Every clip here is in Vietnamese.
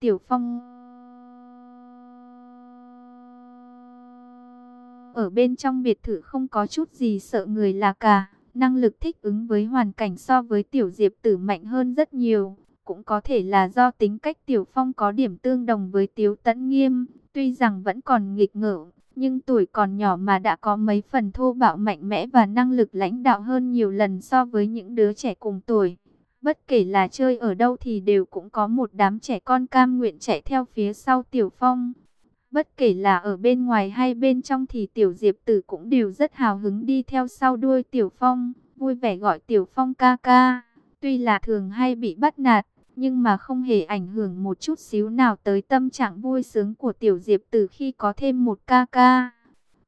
Tiểu Phong ở bên trong biệt thự không có chút gì sợ người là cả. Năng lực thích ứng với hoàn cảnh so với Tiểu Diệp Tử mạnh hơn rất nhiều. Cũng có thể là do tính cách Tiểu Phong có điểm tương đồng với Tiếu Tấn Nghiêm. Tuy rằng vẫn còn nghịch ngợm, nhưng tuổi còn nhỏ mà đã có mấy phần thô bạo mạnh mẽ và năng lực lãnh đạo hơn nhiều lần so với những đứa trẻ cùng tuổi. Bất kể là chơi ở đâu thì đều cũng có một đám trẻ con cam nguyện chạy theo phía sau Tiểu Phong. Bất kể là ở bên ngoài hay bên trong thì Tiểu Diệp Tử cũng đều rất hào hứng đi theo sau đuôi Tiểu Phong, vui vẻ gọi Tiểu Phong ca ca. Tuy là thường hay bị bắt nạt, nhưng mà không hề ảnh hưởng một chút xíu nào tới tâm trạng vui sướng của Tiểu Diệp Tử khi có thêm một ca ca.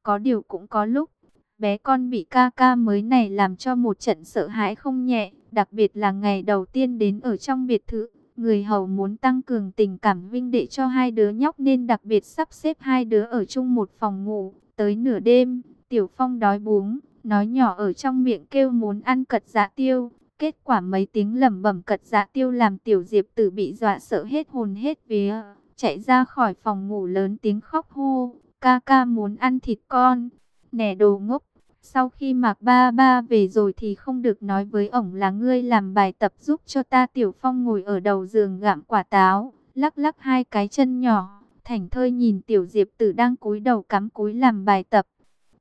Có điều cũng có lúc, bé con bị ca ca mới này làm cho một trận sợ hãi không nhẹ, đặc biệt là ngày đầu tiên đến ở trong biệt thự. Người hầu muốn tăng cường tình cảm vinh đệ cho hai đứa nhóc nên đặc biệt sắp xếp hai đứa ở chung một phòng ngủ. Tới nửa đêm, Tiểu Phong đói búng, nói nhỏ ở trong miệng kêu muốn ăn cật dạ tiêu. Kết quả mấy tiếng lẩm bẩm cật dạ tiêu làm Tiểu Diệp Tử bị dọa sợ hết hồn hết vía. Chạy ra khỏi phòng ngủ lớn tiếng khóc hô, ca ca muốn ăn thịt con. Nè đồ ngốc, sau khi Mạc Ba Ba về rồi thì không được nói với ổng là ngươi làm bài tập giúp cho ta Tiểu Phong ngồi ở đầu giường gặm quả táo, lắc lắc hai cái chân nhỏ, thành thơi nhìn Tiểu Diệp Tử đang cúi đầu cắm cúi làm bài tập.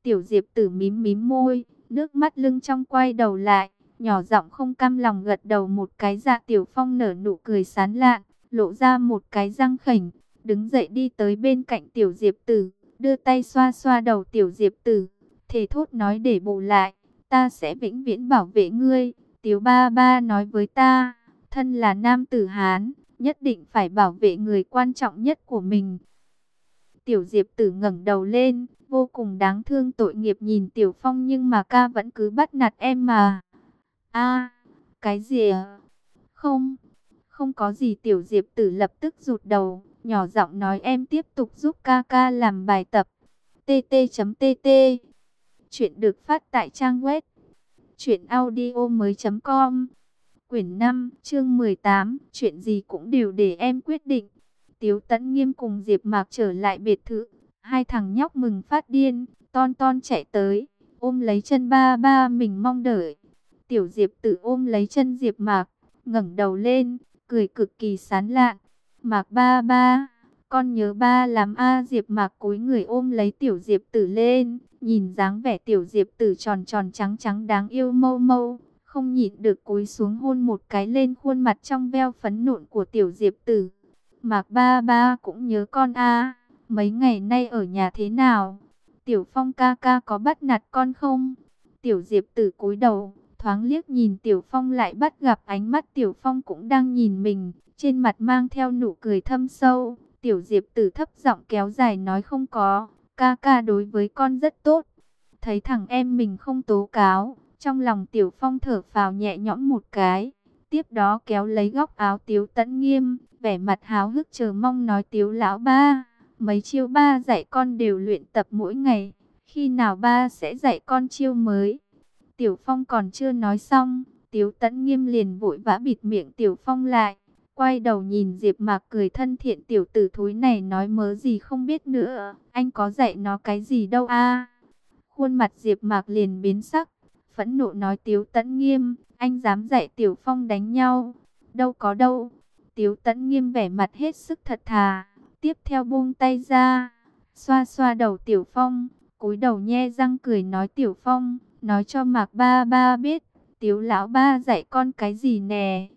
Tiểu Diệp Tử mím mím môi, nước mắt lưng trong quay đầu lại, nhỏ giọng không cam lòng gật đầu một cái dạ Tiểu Phong nở nụ cười sán lạn, lộ ra một cái răng khỉnh, đứng dậy đi tới bên cạnh Tiểu Diệp Tử, đưa tay xoa xoa đầu Tiểu Diệp Tử thề thốt nói để bù lại, ta sẽ vĩnh viễn bảo vệ ngươi. Tiếu ba ba nói với ta, thân là nam tử Hán, nhất định phải bảo vệ người quan trọng nhất của mình. Tiểu Diệp tử ngẩng đầu lên, vô cùng đáng thương tội nghiệp nhìn Tiểu Phong nhưng mà ca vẫn cứ bắt nạt em mà. a cái gì à? Không, không có gì Tiểu Diệp tử lập tức rụt đầu, nhỏ giọng nói em tiếp tục giúp ca ca làm bài tập. tt.tt Chuyện được phát tại trang web truyệnaudiomoi.com. Quyển 5, chương 18, chuyện gì cũng đều để em quyết định. Tiếu Tấn Nghiêm cùng Diệp Mạc trở lại biệt thự, hai thằng nhóc mừng phát điên, ton ton chạy tới, ôm lấy chân ba ba mình mong đợi. Tiểu Diệp tự ôm lấy chân Diệp Mạc, ngẩng đầu lên, cười cực kỳ sán lạn. Mạc ba ba, con nhớ ba làm a Diệp Mạc cúi người ôm lấy Tiểu Diệp tử lên, Nhìn dáng vẻ tiểu diệp tử tròn tròn trắng trắng đáng yêu mâu mâu, không nhịn được cúi xuống hôn một cái lên khuôn mặt trong veo phấn nộn của tiểu diệp tử. Mạc ba ba cũng nhớ con a mấy ngày nay ở nhà thế nào? Tiểu phong ca ca có bắt nạt con không? Tiểu diệp tử cúi đầu, thoáng liếc nhìn tiểu phong lại bắt gặp ánh mắt tiểu phong cũng đang nhìn mình, trên mặt mang theo nụ cười thâm sâu. Tiểu diệp tử thấp giọng kéo dài nói không có, ca ca đối với con rất tốt. Thấy thằng em mình không tố cáo, trong lòng Tiểu Phong thở phào nhẹ nhõm một cái. Tiếp đó kéo lấy góc áo Tiếu Tấn Nghiêm, vẻ mặt háo hức chờ mong nói Tiếu lão ba, mấy chiêu ba dạy con đều luyện tập mỗi ngày, khi nào ba sẽ dạy con chiêu mới. Tiểu Phong còn chưa nói xong, Tiếu Tấn Nghiêm liền vội vã bịt miệng Tiểu Phong lại. Quay đầu nhìn Diệp Mạc cười thân thiện, tiểu tử Thối này nói mớ gì không biết nữa. Anh có dạy nó cái gì đâu a Khuôn mặt Diệp Mạc liền biến sắc. Phẫn nộ nói, Tiếu Tấn Nghiêm. Anh dám dạy Tiểu Phong đánh nhau. Đâu có đâu. Tiếu Tấn Nghiêm vẻ mặt hết sức thật thà. Tiếp theo buông tay ra. Xoa xoa đầu Tiểu Phong. cúi đầu nhe răng cười nói, Tiểu Phong. Nói cho Mạc ba ba biết. Tiếu lão ba dạy con cái gì nè.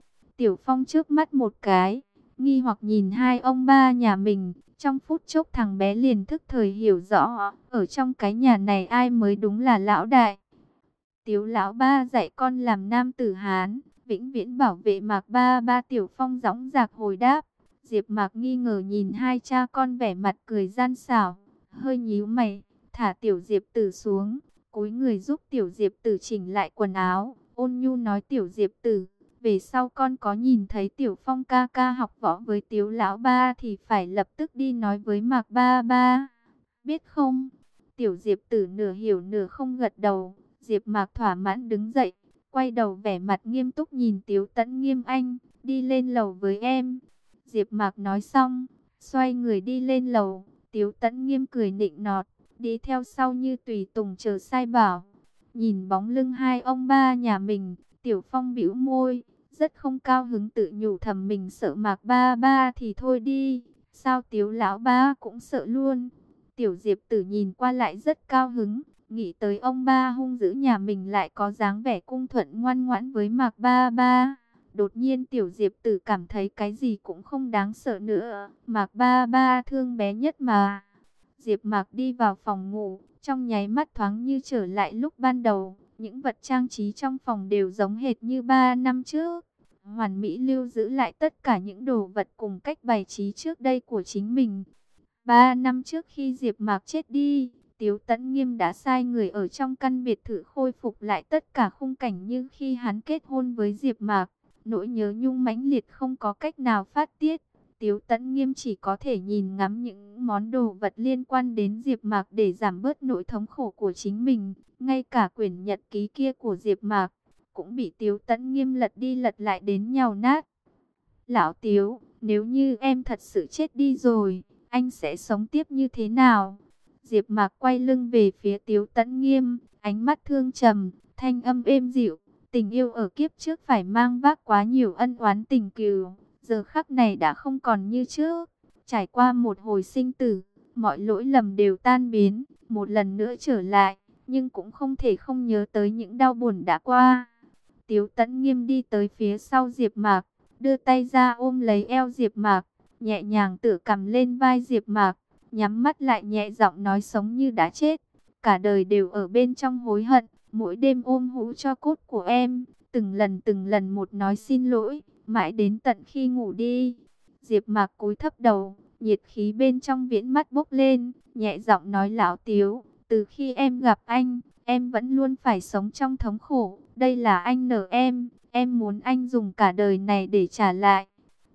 Tiểu Phong trước mắt một cái, nghi hoặc nhìn hai ông ba nhà mình, trong phút chốc thằng bé liền thức thời hiểu rõ, ở trong cái nhà này ai mới đúng là lão đại. Tiếu lão ba dạy con làm nam tử Hán, vĩnh viễn bảo vệ Mạc ba ba Tiểu Phong gióng giạc hồi đáp. Diệp Mạc nghi ngờ nhìn hai cha con vẻ mặt cười gian xảo, hơi nhíu mày, thả Tiểu Diệp Tử xuống, cúi người giúp Tiểu Diệp Tử chỉnh lại quần áo, ôn nhu nói Tiểu Diệp Tử, về sau con có nhìn thấy Tiểu Phong ca ca học võ với Tiếu Lão Ba thì phải lập tức đi nói với Mạc Ba Ba. Biết không? Tiểu Diệp tử nửa hiểu nửa không gật đầu. Diệp Mạc thỏa mãn đứng dậy, quay đầu vẻ mặt nghiêm túc nhìn Tiếu Tấn Nghiêm Anh, đi lên lầu với em. Diệp Mạc nói xong, xoay người đi lên lầu, Tiếu Tấn Nghiêm cười nịnh nọt, đi theo sau như tùy tùng chờ sai bảo. Nhìn bóng lưng hai ông ba nhà mình, Tiểu Phong bĩu môi, rất không cao hứng tự nhủ thầm mình sợ Mạc ba ba thì thôi đi, sao Tiếu lão ba cũng sợ luôn. Tiểu Diệp Tử nhìn qua lại rất cao hứng, nghĩ tới ông ba hung dữ nhà mình lại có dáng vẻ cung thuận ngoan ngoãn với Mạc ba ba. Đột nhiên Tiểu Diệp Tử cảm thấy cái gì cũng không đáng sợ nữa, Mạc ba ba thương bé nhất mà. Diệp Mạc đi vào phòng ngủ, trong nháy mắt thoáng như trở lại lúc ban đầu, những vật trang trí trong phòng đều giống hệt như ba năm trước. Hoàn Mỹ lưu giữ lại tất cả những đồ vật cùng cách bày trí trước đây của chính mình. Ba năm trước khi Diệp Mạc chết đi, Tiếu Tấn Nghiêm đã sai người ở trong căn biệt thự khôi phục lại tất cả khung cảnh như khi hắn kết hôn với Diệp Mạc. Nỗi nhớ nhung mãnh liệt không có cách nào phát tiết. Tiếu Tấn Nghiêm chỉ có thể nhìn ngắm những món đồ vật liên quan đến Diệp Mạc để giảm bớt nỗi thống khổ của chính mình. Ngay cả quyển nhật ký kia của Diệp Mạc cũng bị Tiếu Tấn Nghiêm lật đi lật lại đến nhàu nát. Lão Tiếu, nếu như em thật sự chết đi rồi, anh sẽ sống tiếp như thế nào? Diệp Mạc quay lưng về phía Tiếu Tấn Nghiêm, ánh mắt thương trầm, thanh âm êm dịu, tình yêu ở kiếp trước phải mang vác quá nhiều ân oán tình cừu, giờ khắc này đã không còn như trước. Trải qua một hồi sinh tử, mọi lỗi lầm đều tan biến, một lần nữa trở lại, nhưng cũng không thể không nhớ tới những đau buồn đã qua. Tiếu Tấn Nghiêm đi tới phía sau Diệp Mạc, đưa tay ra ôm lấy eo Diệp Mạc, nhẹ nhàng tựa cầm lên vai Diệp Mạc, nhắm mắt lại nhẹ giọng nói sống như đã chết, cả đời đều ở bên trong hối hận, mỗi đêm ôm hũ cho cốt của em, từng lần từng lần một nói xin lỗi, mãi đến tận khi ngủ đi. Diệp Mạc cúi thấp đầu, nhiệt khí bên trong viễn mắt bốc lên, nhẹ giọng nói lão Tiếu, từ khi em gặp anh, em vẫn luôn phải sống trong thống khổ, đây là anh nợ em, em muốn anh dùng cả đời này để trả lại.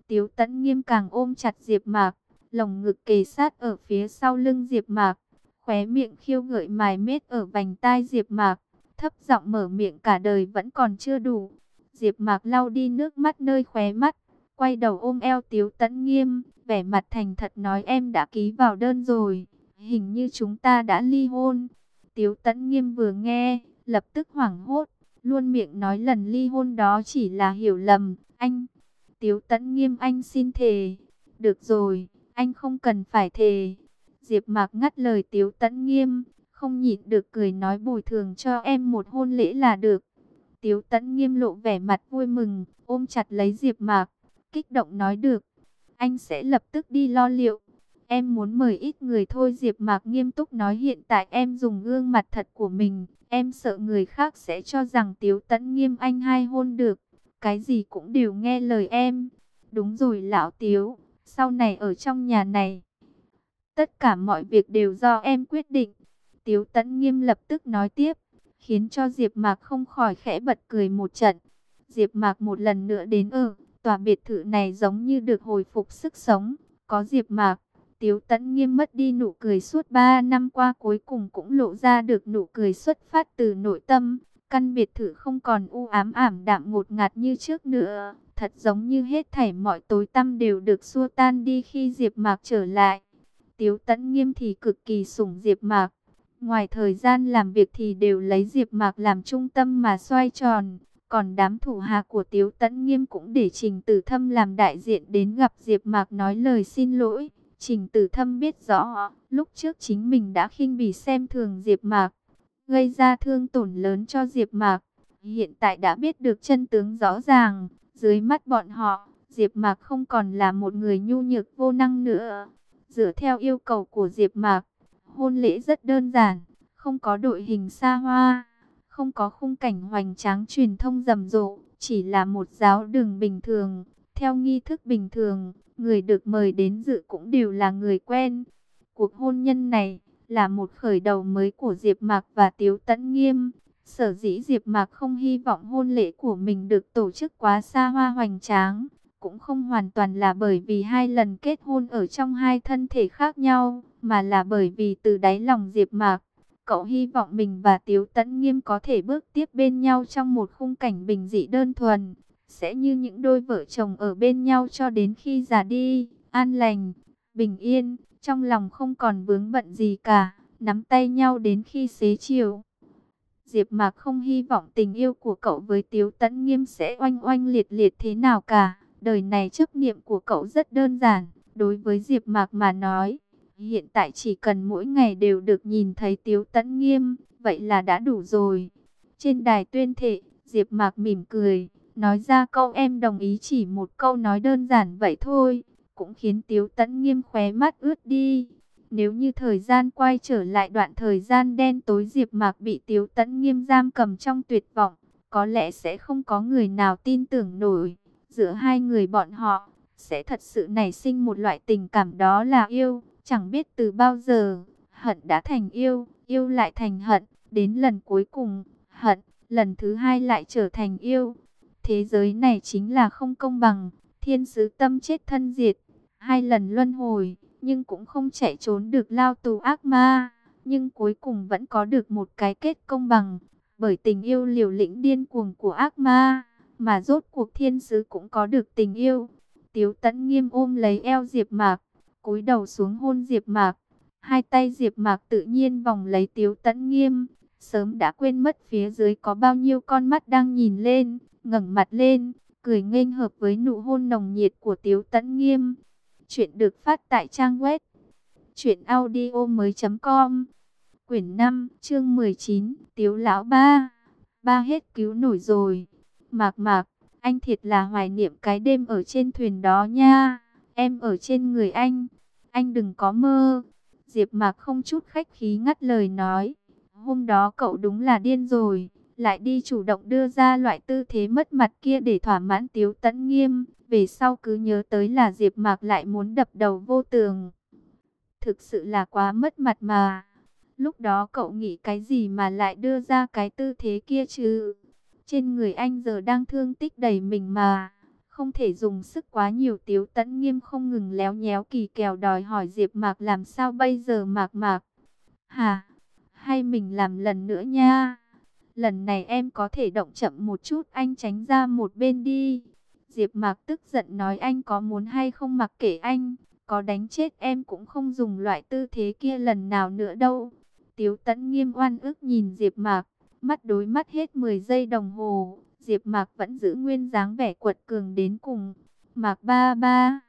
Tiếu Tấn Nghiêm càng ôm chặt Diệp Mạc, lồng ngực kề sát ở phía sau lưng Diệp Mạc, khóe miệng khiêu gợi mài mết ở vành tai Diệp Mạc, thấp giọng mở miệng cả đời vẫn còn chưa đủ. Diệp Mạc lau đi nước mắt nơi khóe mắt, quay đầu ôm eo Tiếu Tấn Nghiêm, vẻ mặt thành thật nói em đã ký vào đơn rồi, hình như chúng ta đã ly hôn. Tiếu Tấn Nghiêm vừa nghe, lập tức hoảng hốt, luôn miệng nói lần ly hôn đó chỉ là hiểu lầm, anh. Tiếu Tấn Nghiêm anh xin thề. Được rồi, anh không cần phải thề. Diệp Mạc ngắt lời Tiếu Tấn Nghiêm, không nhịn được cười nói bồi thường cho em một hôn lễ là được. Tiếu Tấn Nghiêm lộ vẻ mặt vui mừng, ôm chặt lấy Diệp Mạc, kích động nói được. Anh sẽ lập tức đi lo liệu. Em muốn mời ít người thôi Diệp Mạc nghiêm túc nói hiện tại em dùng gương mặt thật của mình. Em sợ người khác sẽ cho rằng Tiếu Tấn Nghiêm anh hai hôn được. Cái gì cũng đều nghe lời em. Đúng rồi lão Tiếu, sau này ở trong nhà này. Tất cả mọi việc đều do em quyết định. Tiếu Tấn Nghiêm lập tức nói tiếp, khiến cho Diệp Mạc không khỏi khẽ bật cười một trận. Diệp Mạc một lần nữa đến ở, tòa biệt thự này giống như được hồi phục sức sống. Có Diệp Mạc, Tiếu Tấn Nghiêm mất đi nụ cười suốt 3 năm qua cuối cùng cũng lộ ra được nụ cười xuất phát từ nội tâm. Căn biệt thự không còn u ám ảm đạm ngột ngạt như trước nữa, thật giống như hết thảy mọi tối tăm đều được xua tan đi khi Diệp Mạc trở lại. Tiếu Tấn Nghiêm thì cực kỳ sủng Diệp Mạc, ngoài thời gian làm việc thì đều lấy Diệp Mạc làm trung tâm mà xoay tròn, còn đám thủ hạ của Tiếu Tấn Nghiêm cũng để Trình Tử Thâm làm đại diện đến gặp Diệp Mạc nói lời xin lỗi. Trình Tử Thâm biết rõ, lúc trước chính mình đã khinh bỉ xem thường Diệp Mạc, gây ra thương tổn lớn cho Diệp Mạc. Hiện tại đã biết được chân tướng rõ ràng, dưới mắt bọn họ, Diệp Mạc không còn là một người nhu nhược vô năng nữa. Dựa theo yêu cầu của Diệp Mạc, hôn lễ rất đơn giản, không có đội hình xa hoa, không có khung cảnh hoành tráng truyền thông rầm rộ, chỉ là một giáo đường bình thường, theo nghi thức bình thường, người được mời đến dự cũng đều là người quen. Cuộc hôn nhân này là một khởi đầu mới của Diệp Mạc và Tiếu Tấn Nghiêm. Sở dĩ Diệp Mạc không hy vọng hôn lễ của mình được tổ chức quá xa hoa hoành tráng, cũng không hoàn toàn là bởi vì hai lần kết hôn ở trong hai thân thể khác nhau, mà là bởi vì từ đáy lòng Diệp Mạc, cậu hy vọng mình và Tiếu Tấn Nghiêm có thể bước tiếp bên nhau trong một khung cảnh bình dị đơn thuần, sẽ như những đôi vợ chồng ở bên nhau cho đến khi già đi, an lành, bình yên, trong lòng không còn vướng bận gì cả, nắm tay nhau đến khi xế chiều. Diệp Mạc không hy vọng tình yêu của cậu với Tiếu Tấn Nghiêm sẽ oanh oanh liệt liệt thế nào cả. Đời này chấp niệm của cậu rất đơn giản, đối với Diệp Mạc mà nói, hiện tại chỉ cần mỗi ngày đều được nhìn thấy Tiếu Tấn Nghiêm, vậy là đã đủ rồi. Trên đài tuyên thệ, Diệp Mạc mỉm cười, nói ra câu em đồng ý chỉ một câu nói đơn giản vậy thôi, cũng khiến Tiếu Tấn Nghiêm khóe mắt ướt đi. Nếu như thời gian quay trở lại đoạn thời gian đen tối Diệp Mạc bị Tiếu Tấn Nghiêm giam cầm trong tuyệt vọng, có lẽ sẽ không có người nào tin tưởng nổi, giữa hai người bọn họ sẽ thật sự nảy sinh một loại tình cảm đó là yêu, chẳng biết từ bao giờ, hận đã thành yêu, yêu lại thành hận, đến lần cuối cùng, hận, lần thứ hai lại trở thành yêu. Thế giới này chính là không công bằng, thiên sứ tâm chết thân diệt, hai lần luân hồi nhưng cũng không chạy trốn được lao tù ác ma, nhưng cuối cùng vẫn có được một cái kết công bằng, bởi tình yêu liều lĩnh điên cuồng của ác ma, mà rốt cuộc thiên sứ cũng có được tình yêu. Tiếu tẫn nghiêm ôm lấy eo Diệp Mạc, cúi đầu xuống hôn Diệp Mạc, hai tay Diệp Mạc tự nhiên vòng lấy Tiếu tẫn nghiêm, sớm đã quên mất phía dưới có bao nhiêu con mắt đang nhìn lên, ngẩng mặt lên, cười nghênh hợp với nụ hôn nồng nhiệt của Tiếu tẫn nghiêm. Chuyện được phát tại trang web truyệnaudiomoi.com. Quyển 5, chương 19, Tiếu lão ba. Ba hết cứu nổi rồi. Mạc Mạc, anh thiệt là hoài niệm cái đêm ở trên thuyền đó nha. Em ở trên người anh, anh đừng có mơ. Diệp Mạc không chút khách khí ngắt lời nói, hôm đó cậu đúng là điên rồi lại đi chủ động đưa ra loại tư thế mất mặt kia để thỏa mãn Tiếu Tấn Nghiêm, về sau cứ nhớ tới là Diệp Mạc lại muốn đập đầu vô tường. Thực sự là quá mất mặt mà. Lúc đó cậu nghĩ cái gì mà lại đưa ra cái tư thế kia chứ? Trên người anh giờ đang thương tích đầy mình mà. Không thể dùng sức quá nhiều Tiếu Tấn Nghiêm không ngừng léo nhéo kỳ kèo đòi hỏi Diệp Mạc làm sao bây giờ Mạc Mạc. hà Hay mình làm lần nữa nha? lần này em có thể động chậm một chút anh tránh ra một bên đi. Diệp Mạc tức giận nói anh có muốn hay không mặc kệ anh, có đánh chết em cũng không dùng loại tư thế kia lần nào nữa đâu. Tiếu Tấn nghiêm oan ức nhìn Diệp Mạc, mắt đối mắt hết 10 giây đồng hồ, Diệp Mạc vẫn giữ nguyên dáng vẻ quật cường đến cùng. Mạc ba ba,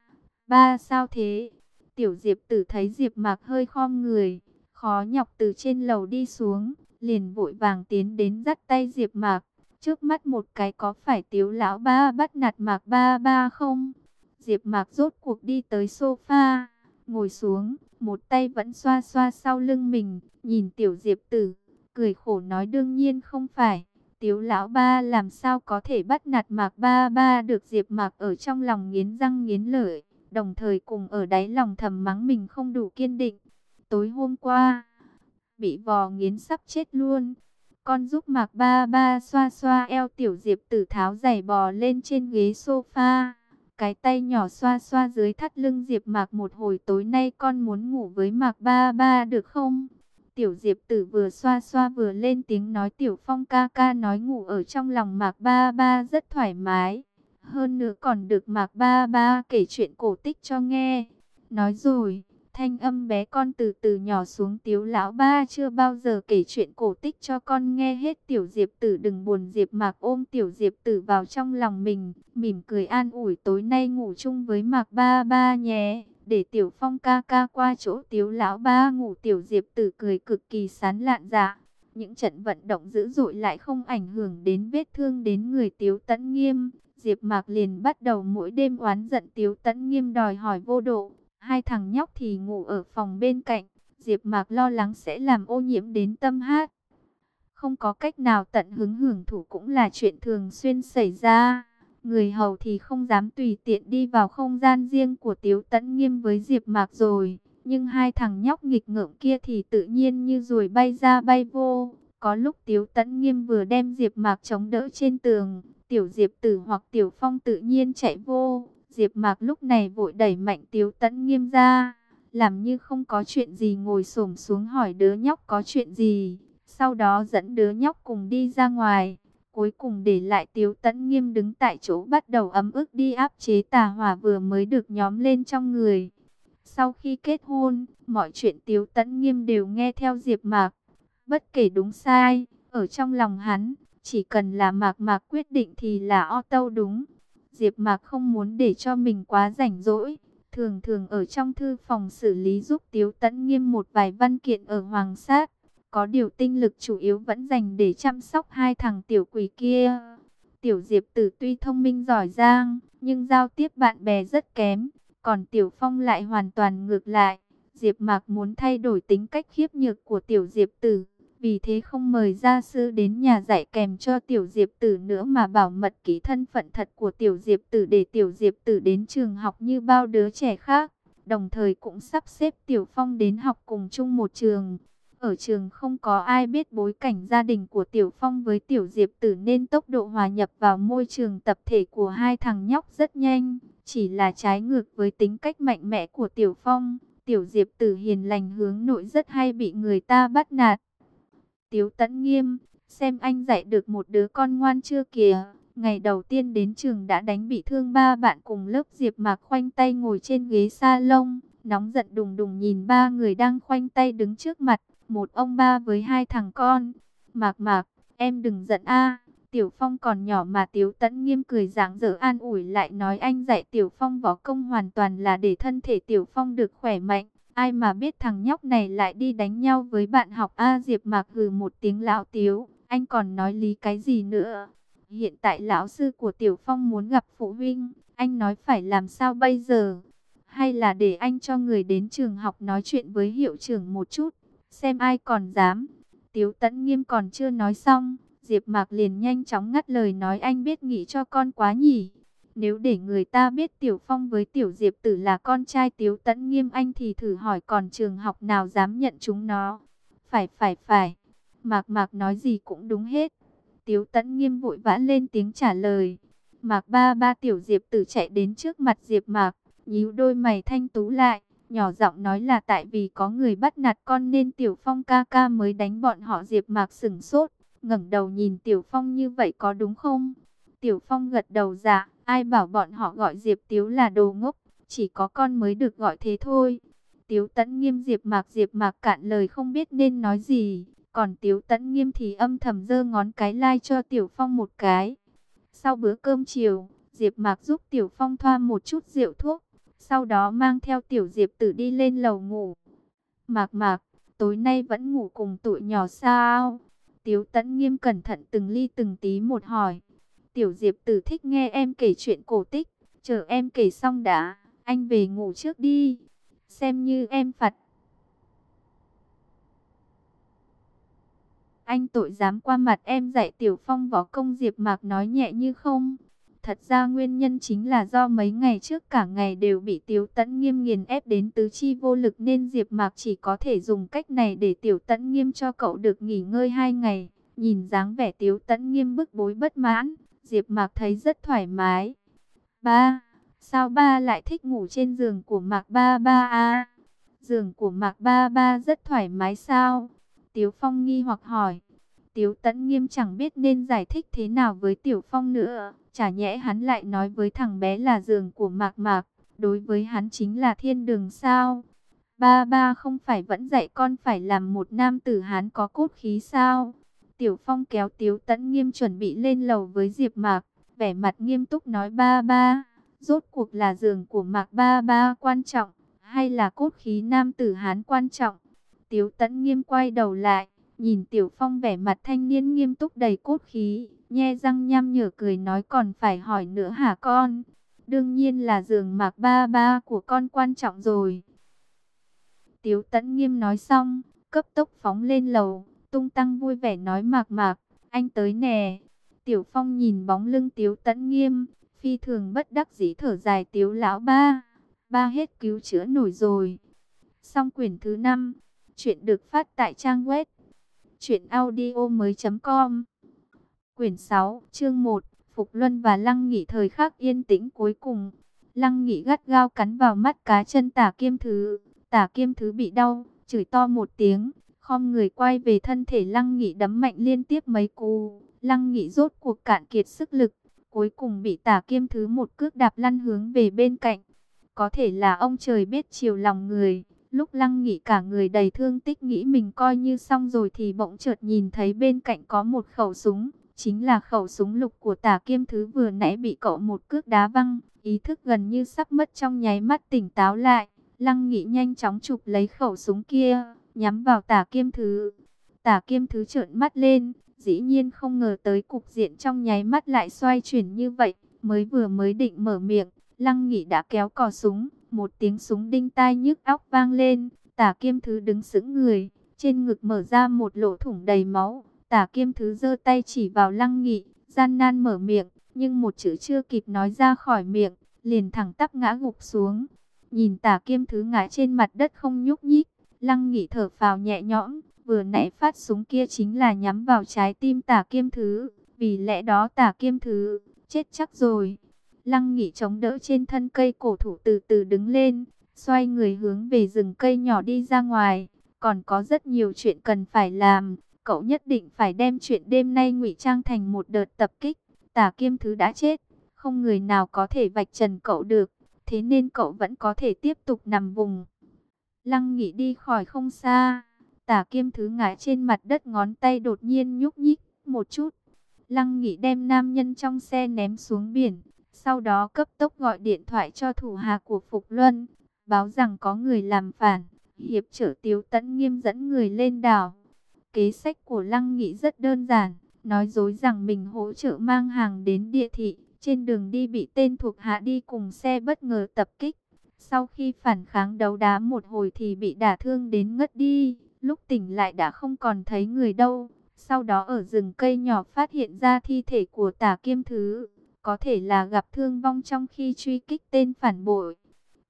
ba sao thế? Tiểu Diệp tử thấy Diệp Mạc hơi khom người, khó nhọc từ trên lầu đi xuống, liền vội vàng tiến đến dắt tay Diệp Mạc. Trước mắt một cái có phải tiếu lão ba bắt nạt Mạc ba ba không? Diệp Mạc rốt cuộc đi tới sofa, ngồi xuống, một tay vẫn xoa xoa sau lưng mình, nhìn tiểu Diệp tử, cười khổ nói đương nhiên không phải. Tiếu lão ba làm sao có thể bắt nạt Mạc ba ba được Diệp Mạc ở trong lòng nghiến răng nghiến lợi, đồng thời cùng ở đáy lòng thầm mắng mình không đủ kiên định. Tối hôm qua, bị vò nghiến sắp chết luôn. Con giúp Mạc Ba Ba xoa xoa eo tiểu diệp tử tháo giày bò lên trên ghế sofa. Cái tay nhỏ xoa xoa dưới thắt lưng Diệp Mạc một hồi tối nay con muốn ngủ với Mạc Ba Ba được không? Tiểu Diệp Tử vừa xoa xoa vừa lên tiếng nói Tiểu Phong ca ca nói ngủ ở trong lòng Mạc Ba Ba rất thoải mái. Hơn nữa còn được Mạc Ba Ba kể chuyện cổ tích cho nghe. Nói rồi, Thanh âm bé con từ từ nhỏ xuống tiếu lão ba chưa bao giờ kể chuyện cổ tích cho con nghe hết tiểu diệp tử đừng buồn diệp mạc ôm tiểu diệp tử vào trong lòng mình, mỉm cười an ủi tối nay ngủ chung với mạc ba ba nhé, để tiểu phong ca ca qua chỗ tiếu lão ba ngủ tiểu diệp tử cười cực kỳ sán lạn dạ. Những trận vận động dữ dội lại không ảnh hưởng đến vết thương đến người tiếu tấn nghiêm. Diệp Mạc liền bắt đầu mỗi đêm oán giận Tiếu Tấn Nghiêm đòi hỏi vô độ, Hai thằng nhóc thì ngủ ở phòng bên cạnh. Diệp Mạc lo lắng sẽ làm ô nhiễm đến tâm hát. Không có cách nào tận hứng hưởng thụ cũng là chuyện thường xuyên xảy ra. Người hầu thì không dám tùy tiện đi vào không gian riêng của Tiếu Tấn Nghiêm với Diệp Mạc rồi. Nhưng hai thằng nhóc nghịch ngợm kia thì tự nhiên như ruồi bay ra bay vô. Có lúc Tiếu Tấn Nghiêm vừa đem Diệp Mạc chống đỡ trên tường, Tiểu Diệp Tử hoặc Tiểu Phong tự nhiên chạy vô. Diệp Mạc lúc này vội đẩy mạnh Tiếu Tấn Nghiêm ra, làm như không có chuyện gì ngồi xổm xuống hỏi đứa nhóc có chuyện gì, sau đó dẫn đứa nhóc cùng đi ra ngoài. Cuối cùng để lại Tiếu Tấn Nghiêm đứng tại chỗ bắt đầu ấm ức đi áp chế tà hỏa vừa mới được nhóm lên trong người. Sau khi kết hôn, mọi chuyện Tiếu Tấn Nghiêm đều nghe theo Diệp Mạc. Bất kể đúng sai, ở trong lòng hắn, chỉ cần là Mạc Mạc quyết định thì là o tâu đúng. Diệp Mạc không muốn để cho mình quá rảnh rỗi, thường thường ở trong thư phòng xử lý giúp Tiếu Tấn Nghiêm một vài văn kiện ở Hoàng Sát. Có điều tinh lực chủ yếu vẫn dành để chăm sóc hai thằng tiểu quỷ kia. Tiểu Diệp Tử tuy thông minh giỏi giang, nhưng giao tiếp bạn bè rất kém. Còn Tiểu Phong lại hoàn toàn ngược lại. Diệp Mạc muốn thay đổi tính cách khiếp nhược của Tiểu Diệp Tử. Vì thế không mời gia sư đến nhà dạy kèm cho Tiểu Diệp Tử nữa mà bảo mật ký thân phận thật của Tiểu Diệp Tử để Tiểu Diệp Tử đến trường học như bao đứa trẻ khác. Đồng thời cũng sắp xếp Tiểu Phong đến học cùng chung một trường. Ở trường không có ai biết bối cảnh gia đình của Tiểu Phong với Tiểu Diệp Tử nên tốc độ hòa nhập vào môi trường tập thể của hai thằng nhóc rất nhanh. Chỉ là trái ngược với tính cách mạnh mẽ của Tiểu Phong. Tiểu Diệp Tử hiền lành hướng nội rất hay bị người ta bắt nạt. Tiếu Tấn Nghiêm, xem anh dạy được một đứa con ngoan chưa kìa. Ngày đầu tiên đến trường đã đánh bị thương ba bạn cùng lớp Diệp Mạc khoanh tay ngồi trên ghế salon, nóng giận đùng đùng nhìn ba người đang khoanh tay đứng trước mặt, một ông ba với hai thằng con. Mạc Mạc, em đừng giận a. Tiểu Phong còn nhỏ mà tiểu Tấn Nghiêm cười dáng dở an ủi lại nói anh dạy Tiểu Phong võ công hoàn toàn là để thân thể Tiểu Phong được khỏe mạnh. Ai mà biết thằng nhóc này lại đi đánh nhau với bạn học A Diệp Mạc hừ một tiếng lão Tiếu, anh còn nói lý cái gì nữa? Hiện tại lão sư của Tiểu Phong muốn gặp phụ huynh, anh nói phải làm sao bây giờ? Hay là để anh cho người đến trường học nói chuyện với hiệu trưởng một chút, xem ai còn dám? Tiếu Tẫn Nghiêm còn chưa nói xong, Diệp Mạc liền nhanh chóng ngắt lời nói anh biết nghĩ cho con quá nhỉ. Nếu để người ta biết Tiểu Phong với Tiểu Diệp Tử là con trai Tiếu Tấn Nghiêm anh thì thử hỏi còn trường học nào dám nhận chúng nó. Phải phải phải, Mạc Mạc nói gì cũng đúng hết. Tiếu Tấn Nghiêm vội vã lên tiếng trả lời. Mạc ba ba Tiểu Diệp Tử chạy đến trước mặt Diệp Mạc, nhíu đôi mày thanh tú lại, nhỏ giọng nói là tại vì có người bắt nạt con nên Tiểu Phong ca ca mới đánh bọn họ Diệp Mạc sững sốt, ngẩng đầu nhìn Tiểu Phong như vậy có đúng không? Tiểu Phong gật đầu dạ, ai bảo bọn họ gọi Diệp Tiếu là đồ ngốc, chỉ có con mới được gọi thế thôi. Tiếu Tấn Nghiêm Diệp Mạc Diệp Mạc cạn lời không biết nên nói gì, còn Tiếu Tấn Nghiêm thì âm thầm giơ ngón cái lai like cho Tiểu Phong một cái. Sau bữa cơm chiều, Diệp Mạc giúp Tiểu Phong thoa một chút rượu thuốc, sau đó mang theo Tiểu Diệp Tử đi lên lầu ngủ. Mạc Mạc, tối nay vẫn ngủ cùng tụi nhỏ sao? Tiếu Tấn Nghiêm cẩn thận từng ly từng tí một hỏi. Tiểu Diệp Tử thích nghe em kể chuyện cổ tích, chờ em kể xong đã, anh về ngủ trước đi, xem như em phạt. Anh tội dám qua mặt em dạy Tiểu Phong võ công Diệp Mạc nói nhẹ như không. Thật ra nguyên nhân chính là do mấy ngày trước cả ngày đều bị Tiểu Tấn Nghiêm nghiền ép đến tứ chi vô lực nên Diệp Mạc chỉ có thể dùng cách này để Tiểu Tấn Nghiêm cho cậu được nghỉ ngơi hai ngày. Nhìn dáng vẻ Tiểu Tấn Nghiêm bức bối bất mãn, Diệp Mạc thấy rất thoải mái. Ba, sao ba lại thích ngủ trên giường của Mạc Ba Ba a? Giường của Mạc Ba Ba rất thoải mái sao? Tiếu Phong nghi hoặc hỏi. Tiếu Tấn Nghiêm chẳng biết nên giải thích thế nào với Tiểu Phong nữa. Chả nhẽ hắn lại nói với thằng bé là giường của Mạc Mạc, đối với hắn chính là thiên đường sao? Ba ba không phải vẫn dạy con phải làm một nam tử hán có cốt khí sao? Tiểu Phong kéo Tiếu Tấn Nghiêm chuẩn bị lên lầu với Diệp Mạc, vẻ mặt nghiêm túc nói ba ba, rốt cuộc là giường của Mạc ba ba quan trọng, hay là cốt khí nam tử Hán quan trọng? Tiếu Tấn Nghiêm quay đầu lại, nhìn Tiểu Phong vẻ mặt thanh niên nghiêm túc đầy cốt khí, nhe răng nham nhở cười nói còn phải hỏi nữa hả con? Đương nhiên là giường Mạc ba ba của con quan trọng rồi. Tiếu Tấn Nghiêm nói xong, cấp tốc phóng lên lầu tung tăng vui vẻ nói mạc mạc, anh tới nè. Tiểu Phong nhìn bóng lưng Tiếu Tấn Nghiêm, phi thường bất đắc dĩ thở dài Tiếu lão ba, ba hết cứu chữa nổi rồi. Xong quyển thứ 5, chuyện được phát tại trang web truyệnaudiomoi.com. Quyển 6, chương 1, Phục Luân và Lăng Nghị thời khắc yên tĩnh cuối cùng. Lăng Nghị gắt gao cắn vào mắt cá chân Tả Kiêm Thứ, Tả Kiêm Thứ bị đau, chửi to một tiếng, khom người quay về thân thể lăng nghị đấm mạnh liên tiếp mấy cú. Lăng Nghị rốt cuộc cạn kiệt sức lực, cuối cùng bị tả kiêm thứ một cước đạp lăn hướng về bên cạnh. Có thể là ông trời biết chiều lòng người. Lúc Lăng Nghị cả người đầy thương tích nghĩ mình coi như xong rồi thì bỗng chợt nhìn thấy bên cạnh có một khẩu súng. Chính là khẩu súng lục của tả kiêm thứ vừa nãy bị cậu một cước đá văng. Ý thức gần như sắp mất trong nháy mắt tỉnh táo lại. Lăng Nghị nhanh chóng chụp lấy khẩu súng kia, nhắm vào tả kiêm thứ. Tả kiêm thứ trợn mắt lên, dĩ nhiên không ngờ tới cục diện trong nháy mắt lại xoay chuyển như vậy. Mới vừa mới định mở miệng, Lăng Nghị đã kéo cò súng, một tiếng súng đinh tai nhức óc vang lên, tả kiêm thứ đứng sững người, trên ngực mở ra một lỗ thủng đầy máu. Tả kiêm thứ giơ tay chỉ vào Lăng Nghị, gian nan mở miệng, nhưng một chữ chưa kịp nói ra khỏi miệng, liền thẳng tắp ngã gục xuống. Nhìn tả kiêm thứ ngã trên mặt đất không nhúc nhích, Lăng Nghị thở phào nhẹ nhõm, vừa nãy phát súng kia chính là nhắm vào trái tim tả kiêm thứ, vì lẽ đó tả kiêm thứ, chết chắc rồi. Lăng Nghị chống đỡ trên thân cây cổ thụ từ từ đứng lên, xoay người hướng về rừng cây nhỏ đi ra ngoài. Còn có rất nhiều chuyện cần phải làm, cậu nhất định phải đem chuyện đêm nay ngụy trang thành một đợt tập kích. Tả kiêm thứ đã chết, không người nào có thể vạch trần cậu được, thế nên cậu vẫn có thể tiếp tục nằm vùng. Lăng Nghị đi khỏi không xa, tả kiêm thứ ngã trên mặt đất ngón tay đột nhiên nhúc nhích một chút. Lăng Nghị đem nam nhân trong xe ném xuống biển, sau đó cấp tốc gọi điện thoại cho thủ hạ của Phục Luân, báo rằng có người làm phản, hiệp trở Tiếu Tấn Nghiêm dẫn người lên đảo. Kế sách của Lăng Nghị rất đơn giản, nói dối rằng mình hỗ trợ mang hàng đến địa thị, trên đường đi bị tên thuộc hạ đi cùng xe bất ngờ tập kích. Sau khi phản kháng đấu đá một hồi thì bị đả thương đến ngất đi, lúc tỉnh lại đã không còn thấy người đâu. Sau đó ở rừng cây nhỏ phát hiện ra thi thể của tả kiêm thứ, có thể là gặp thương vong trong khi truy kích tên phản bội.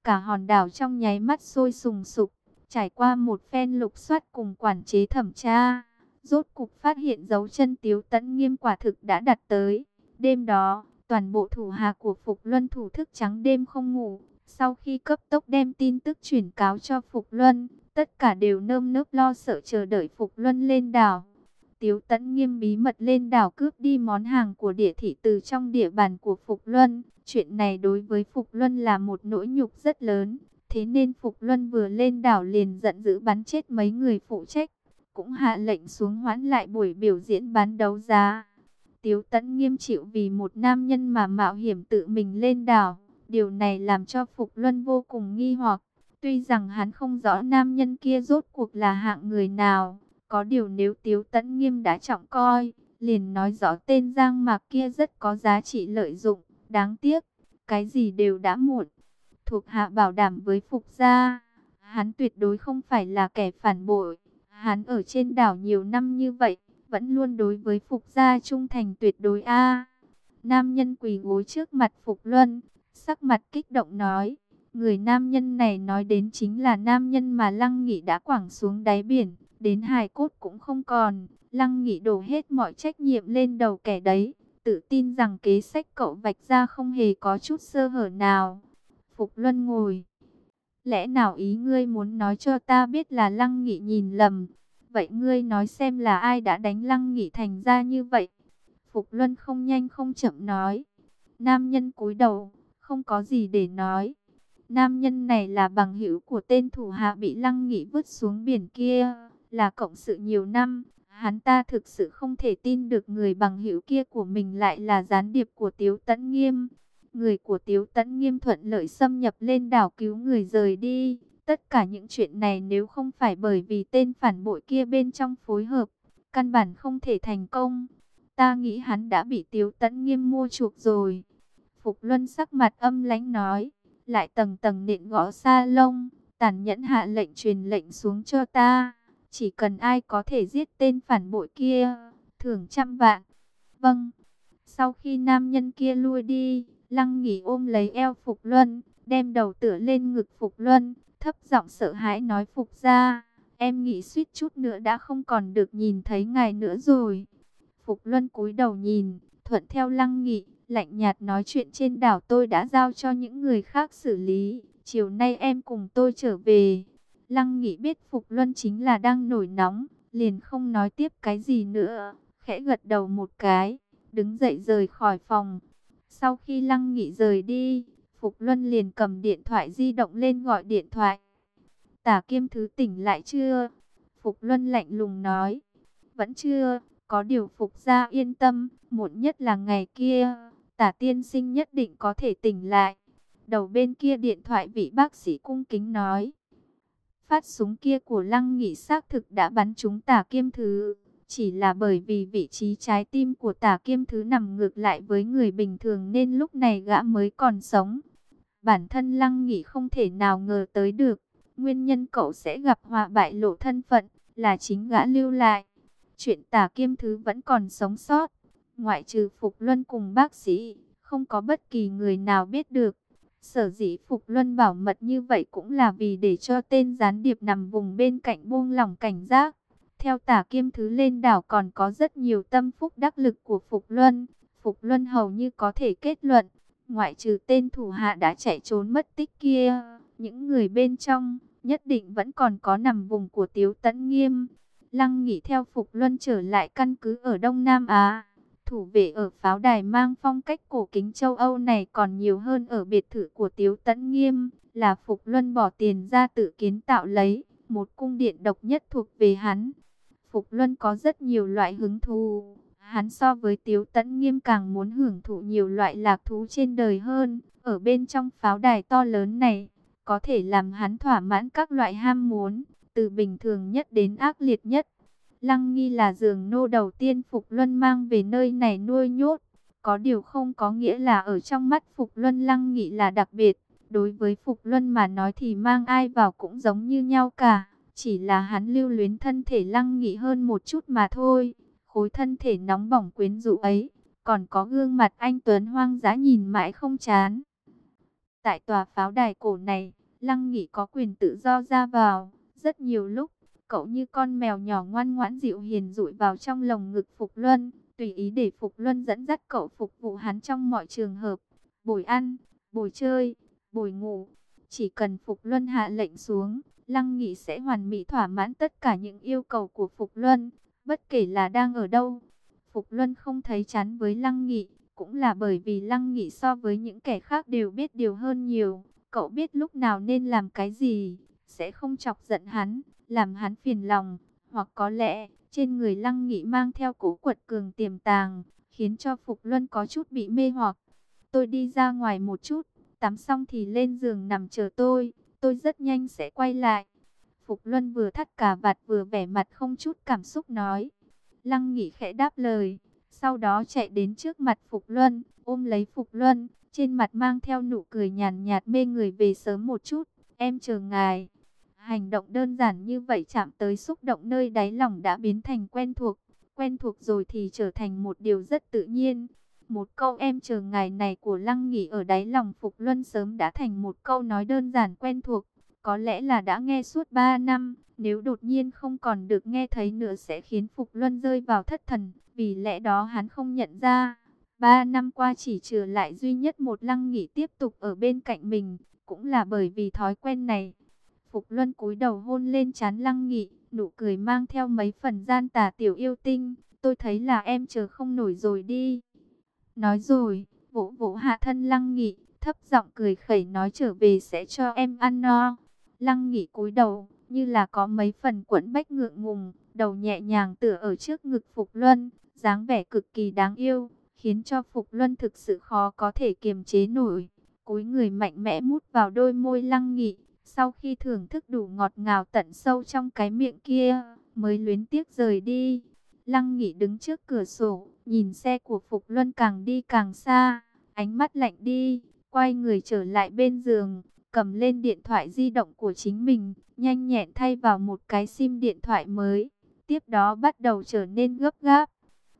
Cả hòn đảo trong nháy mắt sôi sùng sục, trải qua một phen lục soát cùng quản chế thẩm tra. Rốt cục phát hiện dấu chân tiếu tẫn nghiêm quả thực đã đặt tới. Đêm đó, toàn bộ thủ hạ của Phục Luân thủ thức trắng đêm không ngủ. Sau khi cấp tốc đem tin tức chuyển cáo cho Phục Luân, tất cả đều nơm nớp lo sợ chờ đợi Phục Luân lên đảo. Tiếu Tấn nghiêm bí mật lên đảo cướp đi món hàng của địa thị từ trong địa bàn của Phục Luân. Chuyện này đối với Phục Luân là một nỗi nhục rất lớn. Thế nên Phục Luân vừa lên đảo liền giận dữ bắn chết mấy người phụ trách. Cũng hạ lệnh xuống hoãn lại buổi biểu diễn bán đấu giá. Tiếu Tấn nghiêm chịu vì một nam nhân mà mạo hiểm tự mình lên đảo. Điều này làm cho Phục Luân vô cùng nghi hoặc. Tuy rằng hắn không rõ nam nhân kia rốt cuộc là hạng người nào có điều nếu Tiếu Tấn Nghiêm đã trọng coi, liền nói rõ tên Giang Mạc kia rất có giá trị lợi dụng. Đáng tiếc, cái gì đều đã muộn. Thuộc hạ bảo đảm với Phục gia, hắn tuyệt đối không phải là kẻ phản bội. Hắn ở trên đảo nhiều năm như vậy, vẫn luôn đối với Phục gia trung thành tuyệt đối a. nam nhân quỳ gối trước mặt Phục Luân, sắc mặt kích động nói, người nam nhân này nói đến chính là nam nhân mà Lăng Nghị đã quẳng xuống đáy biển đến hài cốt cũng không còn. Lăng Nghị đổ hết mọi trách nhiệm lên đầu kẻ đấy, tự tin rằng kế sách cậu vạch ra không hề có chút sơ hở nào. Phục Luân ngồi. Lẽ nào ý ngươi muốn nói cho ta biết là Lăng Nghị nhìn lầm? Vậy ngươi nói xem là ai đã đánh Lăng Nghị thành ra như vậy? Phục Luân không nhanh không chậm nói. Nam nhân cúi đầu, không có gì để nói. Nam nhân này là bằng hữu của tên thủ hạ bị Lăng Nghị vứt xuống biển kia là cộng sự nhiều năm, hắn ta thực sự không thể tin được người bằng hữu kia của mình lại là gián điệp của Tiếu Tấn Nghiêm. Người của Tiếu Tấn Nghiêm thuận lợi xâm nhập lên đảo cứu người rời đi. Tất cả những chuyện này nếu không phải bởi vì tên phản bội kia bên trong phối hợp, căn bản không thể thành công. Ta nghĩ hắn đã bị Tiếu Tấn Nghiêm mua chuộc rồi. Phục Luân sắc mặt âm lãnh nói, lại tầng tầng nện gõ sa lông, tàn nhẫn hạ lệnh truyền lệnh xuống cho ta. Chỉ cần ai có thể giết tên phản bội kia, thưởng trăm vạn. Vâng. Sau khi nam nhân kia lui đi, Lăng nghỉ ôm lấy eo Phục Luân, đem đầu tựa lên ngực Phục Luân, thấp giọng sợ hãi nói Phục ra. Em nghĩ suýt chút nữa đã không còn được nhìn thấy ngài nữa rồi. Phục Luân cúi đầu nhìn, thuận theo Lăng Nghị, lạnh nhạt nói chuyện trên đảo tôi đã giao cho những người khác xử lý. Chiều nay em cùng tôi trở về, Lăng Nghị biết Phục Luân chính là đang nổi nóng, liền không nói tiếp cái gì nữa. khẽ gật đầu một cái, đứng dậy rời khỏi phòng. Sau khi Lăng Nghị rời đi, Phục Luân liền cầm điện thoại di động lên gọi điện thoại. Tả Kiêm Thứ tỉnh lại chưa? Phục Luân lạnh lùng nói. Vẫn chưa, có điều Phục gia yên tâm, muộn nhất là ngày kia, tả tiên sinh nhất định có thể tỉnh lại. Đầu bên kia điện thoại vị bác sĩ cung kính nói. Phát súng kia của Lăng Nghị xác thực đã bắn trúng tả Kiêm Thứ. Chỉ là bởi vì vị trí trái tim của tả Kiêm Thứ nằm ngược lại với người bình thường nên lúc này gã mới còn sống. Bản thân Lăng nghỉ không thể nào ngờ tới được. Nguyên nhân cậu sẽ gặp họa bại lộ thân phận là chính gã lưu lại. Chuyện tả kiêm thứ vẫn còn sống sót. Ngoại trừ Phục Luân cùng bác sĩ, không có bất kỳ người nào biết được. Sở dĩ Phục Luân bảo mật như vậy cũng là vì để cho tên gián điệp nằm vùng bên cạnh buông lỏng cảnh giác. Theo tả kiêm thứ lên đảo còn có rất nhiều tâm phúc đắc lực của Phục Luân. Phục Luân hầu như có thể kết luận, ngoại trừ tên thủ hạ đã chạy trốn mất tích kia, những người bên trong nhất định vẫn còn có nằm vùng của Tiếu Tấn Nghiêm. Lăng nghỉ theo Phục Luân trở lại căn cứ ở Đông Nam Á. Thủ vệ ở pháo đài mang phong cách cổ kính châu Âu này còn nhiều hơn ở biệt thự của Tiếu Tấn Nghiêm, là Phục Luân bỏ tiền ra tự kiến tạo lấy, một cung điện độc nhất thuộc về hắn. Phục Luân có rất nhiều loại hứng thú, hắn so với Tiếu Tấn Nghiêm càng muốn hưởng thụ nhiều loại lạc thú trên đời hơn, ở bên trong pháo đài to lớn này có thể làm hắn thỏa mãn các loại ham muốn, từ bình thường nhất đến ác liệt nhất. Lăng nghi là giường nô đầu tiên Phục Luân mang về nơi này nuôi nhốt. Có điều không có nghĩa là ở trong mắt Phục Luân Lăng Nghị là đặc biệt. Đối với Phục Luân mà nói thì mang ai vào cũng giống như nhau cả. Chỉ là hắn lưu luyến thân thể Lăng Nghị hơn một chút mà thôi. Khối thân thể nóng bỏng quyến rũ ấy. Còn có gương mặt anh Tuấn hoang dã nhìn mãi không chán. Tại tòa pháo đài cổ này, Lăng Nghị có quyền tự do ra vào. Rất nhiều lúc, cậu như con mèo nhỏ ngoan ngoãn dịu hiền rụi vào trong lồng ngực Phục Luân. Tùy ý để Phục Luân dẫn dắt cậu phục vụ hắn trong mọi trường hợp. Bồi ăn, bồi chơi, bồi ngủ. Chỉ cần Phục Luân hạ lệnh xuống, Lăng Nghị sẽ hoàn mỹ thỏa mãn tất cả những yêu cầu của Phục Luân. Bất kể là đang ở đâu, Phục Luân không thấy chán với Lăng Nghị. Cũng là bởi vì Lăng Nghị so với những kẻ khác đều biết điều hơn nhiều. Cậu biết lúc nào nên làm cái gì, sẽ không chọc giận hắn, làm hắn phiền lòng, hoặc có lẽ trên người Lăng Nghị mang theo cố quật cường tiềm tàng, khiến cho Phục Luân có chút bị mê hoặc. Tôi đi ra ngoài một chút, tắm xong thì lên giường nằm chờ tôi, tôi rất nhanh sẽ quay lại. Phục Luân vừa thắt cà vạt vừa vẻ mặt không chút cảm xúc nói. Lăng Nghị khẽ đáp lời, sau đó chạy đến trước mặt Phục Luân, ôm lấy Phục Luân, trên mặt mang theo nụ cười nhàn nhạt mê người về sớm một chút, em chờ ngài. Hành động đơn giản như vậy chạm tới xúc động nơi đáy lòng đã biến thành quen thuộc, quen thuộc rồi thì trở thành một điều rất tự nhiên. Một câu em chờ ngày này của Lăng Nghỉ ở đáy lòng Phục Luân sớm đã thành một câu nói đơn giản quen thuộc. Có lẽ là đã nghe suốt 3 năm, nếu đột nhiên không còn được nghe thấy nữa sẽ khiến Phục Luân rơi vào thất thần, vì lẽ đó hắn không nhận ra. Ba năm qua chỉ trừ lại duy nhất một lăng nghỉ tiếp tục ở bên cạnh mình, cũng là bởi vì thói quen này. Phục Luân cúi đầu hôn lên trán lăng nghị nụ cười mang theo mấy phần gian tà tiểu yêu tinh. Tôi thấy là em chờ không nổi rồi đi. Nói rồi, vỗ vỗ hạ thân lăng nghị thấp giọng cười khẩy nói trở về sẽ cho em ăn no. Lăng nghị cúi đầu, như là có mấy phần quẫn bách ngượng ngùng, đầu nhẹ nhàng tựa ở trước ngực Phục Luân, dáng vẻ cực kỳ đáng yêu khiến cho Phục Luân thực sự khó có thể kiềm chế nổi. Cúi người mạnh mẽ mút vào đôi môi lăng nghị, sau khi thưởng thức đủ ngọt ngào tận sâu trong cái miệng kia, mới luyến tiếc rời đi. Lăng nghị đứng trước cửa sổ, nhìn xe của Phục Luân càng đi càng xa, ánh mắt lạnh đi, quay người trở lại bên giường, cầm lên điện thoại di động của chính mình, nhanh nhẹn thay vào một cái sim điện thoại mới. Tiếp đó bắt đầu trở nên gấp gáp.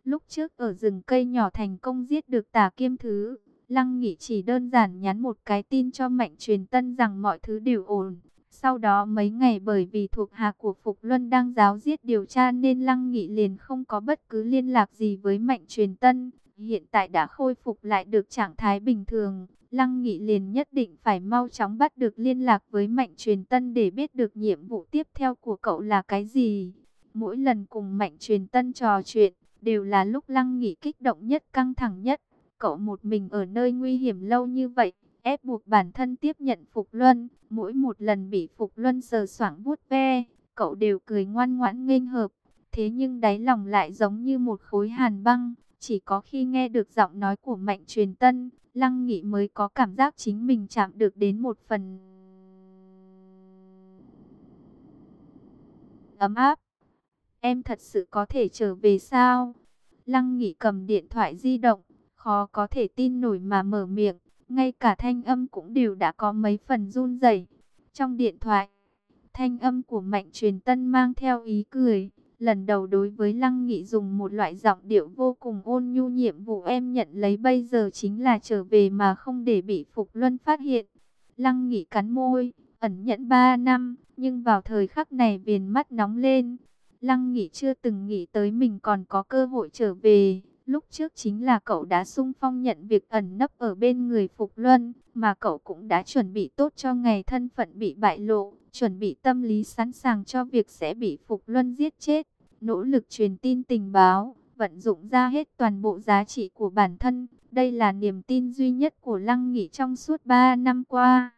Lúc trước ở rừng cây nhỏ thành công giết được tà kiêm thứ, Lăng Nghị chỉ đơn giản nhắn một cái tin cho Mạnh Truyền Tân rằng mọi thứ đều ổn. Sau đó mấy ngày bởi vì thuộc hạ của Phục Luân đang giáo giết điều tra nên Lăng Nghị liền không có bất cứ liên lạc gì với Mạnh Truyền Tân. Hiện tại đã khôi phục lại được trạng thái bình thường. Lăng Nghị liền nhất định phải mau chóng bắt được liên lạc với Mạnh Truyền Tân để biết được nhiệm vụ tiếp theo của cậu là cái gì. Mỗi lần cùng Mạnh Truyền Tân trò chuyện, đều là lúc Lăng Nghị kích động nhất căng thẳng nhất. Cậu một mình ở nơi nguy hiểm lâu như vậy, ép buộc bản thân tiếp nhận Phục Luân, mỗi một lần bị Phục Luân sờ soảng vuốt ve, cậu đều cười ngoan ngoãn nghênh hợp. Thế nhưng đáy lòng lại giống như một khối hàn băng, chỉ có khi nghe được giọng nói của Mạnh Truyền Tân, Lăng Nghị mới có cảm giác chính mình chạm được đến một phần ấm áp. Em thật sự có thể trở về sao? Lăng Nghị cầm điện thoại di động, khó có thể tin nổi mà mở miệng, ngay cả thanh âm cũng đều đã có mấy phần run rẩy. Trong điện thoại, thanh âm của Mạnh Truyền Tân mang theo ý cười, lần đầu đối với Lăng Nghị dùng một loại giọng điệu vô cùng ôn nhu nhiệm vụ em nhận lấy bây giờ chính là trở về mà không để bị Phục Luân phát hiện. Lăng Nghị cắn môi, ẩn nhẫn 3 năm, nhưng vào thời khắc này viền mắt nóng lên. Lăng Nghị chưa từng nghĩ tới mình còn có cơ hội trở về. Lúc trước chính là cậu đã sung phong nhận việc ẩn nấp ở bên người Phục Luân, mà cậu cũng đã chuẩn bị tốt cho ngày thân phận bị bại lộ, chuẩn bị tâm lý sẵn sàng cho việc sẽ bị Phục Luân giết chết, nỗ lực truyền tin tình báo, vận dụng ra hết toàn bộ giá trị của bản thân. Đây là niềm tin duy nhất của Lăng Nghị trong suốt 3 năm qua.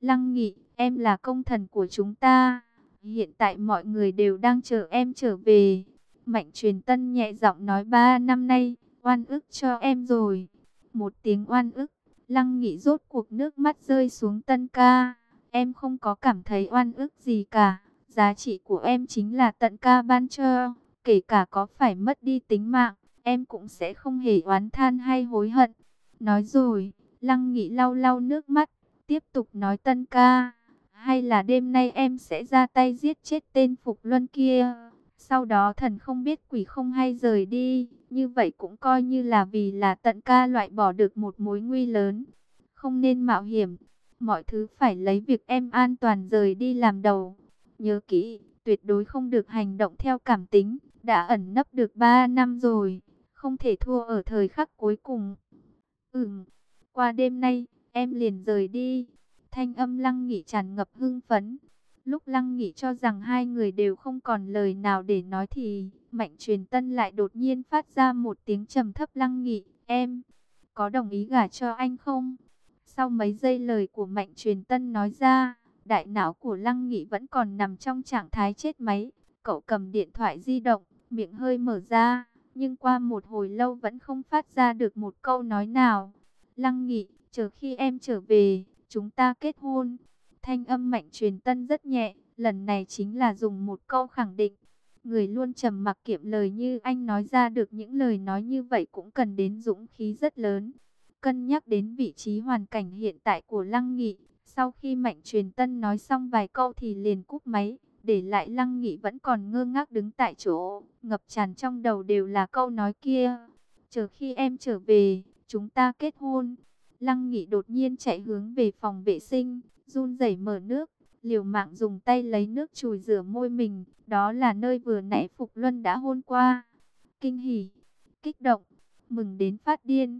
Lăng Nghị, em là công thần của chúng ta. Hiện tại mọi người đều đang chờ em trở về. Mạnh truyền tân nhẹ giọng nói ba năm nay, oan ức cho em rồi. Một tiếng oan ức, lăng nghị rốt cuộc nước mắt rơi xuống tân ca. Em không có cảm thấy oan ức gì cả. Giá trị của em chính là tận ca ban cho. Kể cả có phải mất đi tính mạng, em cũng sẽ không hề oán than hay hối hận. Nói rồi, lăng nghị lau lau nước mắt, tiếp tục nói tân ca. Hay là đêm nay em sẽ ra tay giết chết tên Phục Luân kia. Sau đó thần không biết quỷ không hay rời đi. Như vậy cũng coi như là vì là tận ca loại bỏ được một mối nguy lớn. Không nên mạo hiểm. Mọi thứ phải lấy việc em an toàn rời đi làm đầu. Nhớ kỹ, tuyệt đối không được hành động theo cảm tính. Đã ẩn nấp được 3 năm rồi. Không thể thua ở thời khắc cuối cùng. Ừm, qua đêm nay, em liền rời đi. Thanh âm lăng nghỉ tràn ngập hưng phấn. Lúc lăng nghỉ cho rằng hai người đều không còn lời nào để nói thì mạnh truyền tân lại đột nhiên phát ra một tiếng trầm thấp lăng nghỉ. Em, có đồng ý gả cho anh không? Sau mấy giây lời của mạnh truyền tân nói ra, đại não của lăng nghỉ vẫn còn nằm trong trạng thái chết máy. Cậu cầm điện thoại di động, miệng hơi mở ra, nhưng qua một hồi lâu vẫn không phát ra được một câu nói nào. Lăng nghỉ, chờ khi em trở về, chúng ta kết hôn. Thanh âm mạnh truyền tân rất nhẹ, lần này chính là dùng một câu khẳng định. Người luôn trầm mặc kiệm lời như anh nói ra được những lời nói như vậy cũng cần đến dũng khí rất lớn. Cân nhắc đến vị trí hoàn cảnh hiện tại của Lăng Nghị, sau khi Mạnh Truyền Tân nói xong vài câu thì liền cúp máy, để lại Lăng Nghị vẫn còn ngơ ngác đứng tại chỗ, ngập tràn trong đầu đều là câu nói kia. Chờ khi em trở về, chúng ta kết hôn. Lăng Nghị đột nhiên chạy hướng về phòng vệ sinh, run rẩy mở nước, liều mạng dùng tay lấy nước chùi rửa môi mình, đó là nơi vừa nãy Phục Luân đã hôn qua. Kinh hỉ, kích động, mừng đến phát điên,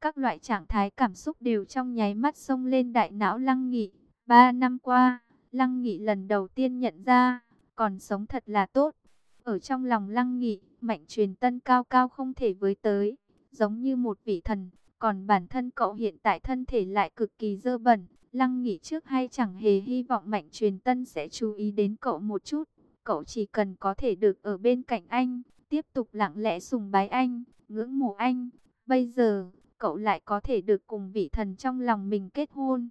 các loại trạng thái cảm xúc đều trong nháy mắt xông lên đại não Lăng Nghị. Ba năm qua, Lăng Nghị lần đầu tiên nhận ra, còn sống thật là tốt. Ở trong lòng Lăng Nghị, mạnh truyền tân cao cao không thể với tới, giống như một vị thần còn bản thân cậu hiện tại thân thể lại cực kỳ dơ bẩn. Lăng nghỉ trước hay chẳng hề hy vọng mạnh truyền tân sẽ chú ý đến cậu một chút. Cậu chỉ cần có thể được ở bên cạnh anh, tiếp tục lặng lẽ sùng bái anh, ngưỡng mộ anh. Bây giờ, cậu lại có thể được cùng vị thần trong lòng mình kết hôn.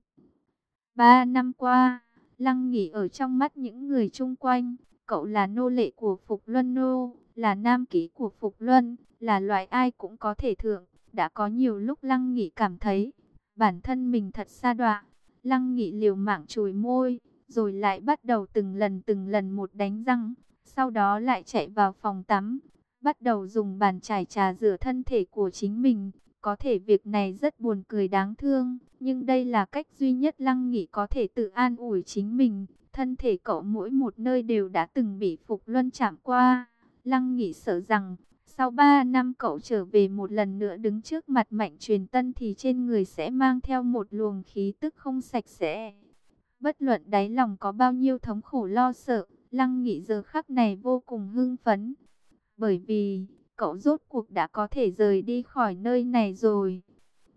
Ba năm qua, Lăng nghỉ ở trong mắt những người chung quanh. Cậu là nô lệ của Phục Luân Nô, là nam ký của Phục Luân, là loại ai cũng có thể thượng. Đã có nhiều lúc Lăng nghỉ cảm thấy bản thân mình thật xa đoạn Lăng Nghị liều mạng chùi môi, rồi lại bắt đầu từng lần từng lần một đánh răng, sau đó lại chạy vào phòng tắm, bắt đầu dùng bàn chải trà rửa thân thể của chính mình. Có thể việc này rất buồn cười đáng thương, nhưng đây là cách duy nhất Lăng Nghị có thể tự an ủi chính mình. Thân thể cậu mỗi một nơi đều đã từng bị Phục Luân chạm qua. Lăng Nghị sợ rằng sau 3 năm cậu trở về một lần nữa đứng trước mặt mạnh truyền tân thì trên người sẽ mang theo một luồng khí tức không sạch sẽ. Bất luận đáy lòng có bao nhiêu thống khổ lo sợ, lăng nghị giờ khắc này vô cùng hưng phấn. Bởi vì, cậu rốt cuộc đã có thể rời đi khỏi nơi này rồi.